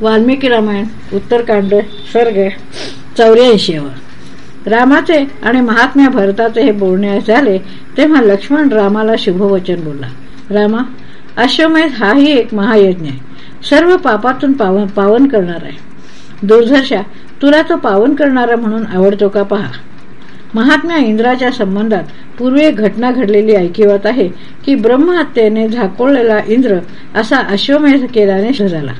वाल्मिकी रामायण उत्तरकांड सर्ग चौऱ्याऐंशी रामाचे आणि महात्म्या भरताचे हे बोलणे झाले तेव्हा लक्ष्मण रामाला शुभवचन बोलला. रामा अश्वमेध हाही एक महायज्ञ आहे. सर्व पापातून पावन पावन करणार आहे. दुर्धर्षा तुला तो पावन करणारा म्हणून आवडतो का पहा. महात्म्या इंद्राच्या संबंधात पूर्वी घटना घडलेली ऐकिवत आहे की ब्रह्महत्येने झाकोळलेला इंद्र असा अश्वमेध केल्याने झाला.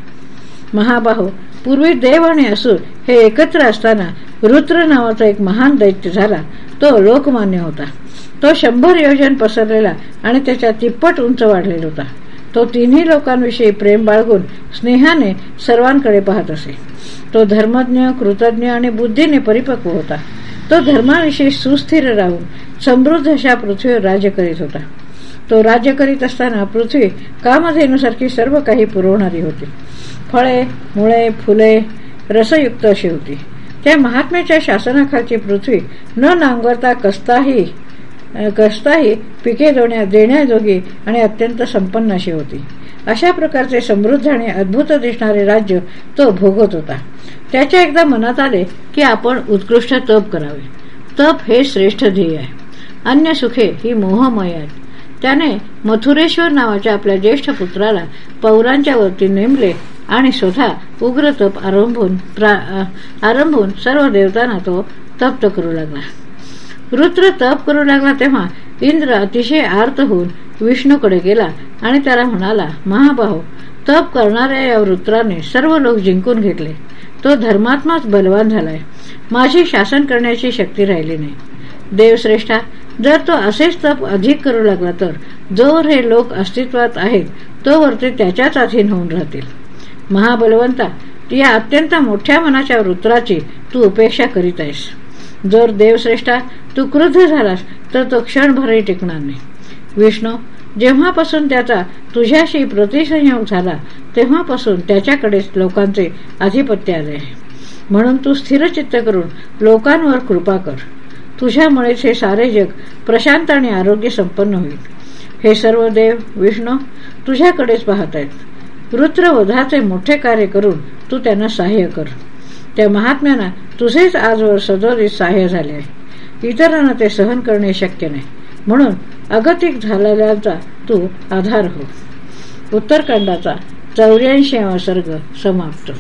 महाबाहो. पूर्वी देव आणि असुर हे एकत्र असताना रुद्र नावाचा एक महान दैत्य झाला. तो लोकमान्य होता. तो शंभर योजन पसरलेला आणि त्याच्या तिप्पट उंच वाढलेला होता. तो तिन्ही लोकांविषयी प्रेम बाळगून स्नेहाने सर्वांकडे पाहत असे. तो धर्मज्ञ कृतज्ञ आणि बुद्धीने परिपक्व होता. तो धर्माविषयी सुस्थिर राहून समृद्ध अशा पृथ्वीवर राज्य करीत होता. तो राज्य करीत असताना पृथ्वी कामधेनुसारखी सर्व काही पुरवणारी होती. फळे मुळे फुले रसयुक्त अशी होती त्या महात्म्याच्या शासनाखालची पृथ्वी न नांगरता कसताही कसताही पिके देण्याजोगी आणि अत्यंत संपन्न अशी होती. अशा प्रकारचे समृद्ध आणि अद्भुत दिसणारे राज्य तो भोगत होता. त्याच्या एकदा मनात आले की आपण उत्कृष्ट तप करावे. तप हे श्रेष्ठ ध्येय आहे. अन्य सुखे ही मोहमय आहेत. त्याने मथुरेश्वर नावाच्या आपल्या ज्येष्ठ पुत्राला पौरांच्या वरती नेमले आणि स्वतः उग्र तप आरंभून आरंभून सर्व देवतांना तो तप्त करू लागला. रुद्र तप करू लागला तेव्हा इंद्र अतिशय आर्त होऊन विष्णूकडे गेला आणि त्याला म्हणाला महाबाहो तप करणाऱ्या या वृत्राने सर्व लोक जिंकून घेतले. तो धर्मात्माच बलवान झालाय. माझी शासन करण्याची शक्ती राहिली नाही. देवश्रेष्ठा जर तो असेच तप अधिक करू लागला तर जोवर हे लोक अस्तित्वात आहेत तोवर ते त्याच्याच अधीन होऊन राहतील. महाबलवंता या अत्यंत मोठ्या मनाच्या वृत्राची तू उपेक्षा करीत आहेस. जर देवश्रेष्ठा तू क्रुद्ध झालास तर तो क्षणभरही टिकणार नाही. विष्णू जेव्हापासून त्याचा तुझ्याशी प्रतिसंयोग झाला तेव्हापासून त्याच्याकडेच लोकांचे आधिपत्य आले आहे. म्हणून तू स्थिरचित्त करून लोकांवर कृपा कर. तुझ्यामुळेच हे सारे जग प्रशांत आणि आरोग्य संपन्न होईल. हे सर्व देव विष्णू तुझ्याकडेच पाहत आहेत. वृत्रवधाचे मोठे कार्य करून तू त्यांना सहाय्य कर. त्या महात्म्यांना तुझेच आजवर सदोदित सहाय्य झाले आहे. इतरांना ते सहन करणे शक्य नाही. म्हणून अगतिक झालेल्यांचा तू आधार हो. उत्तरकांडाचा चौऱ्याऐंशी सर्ग समाप्त.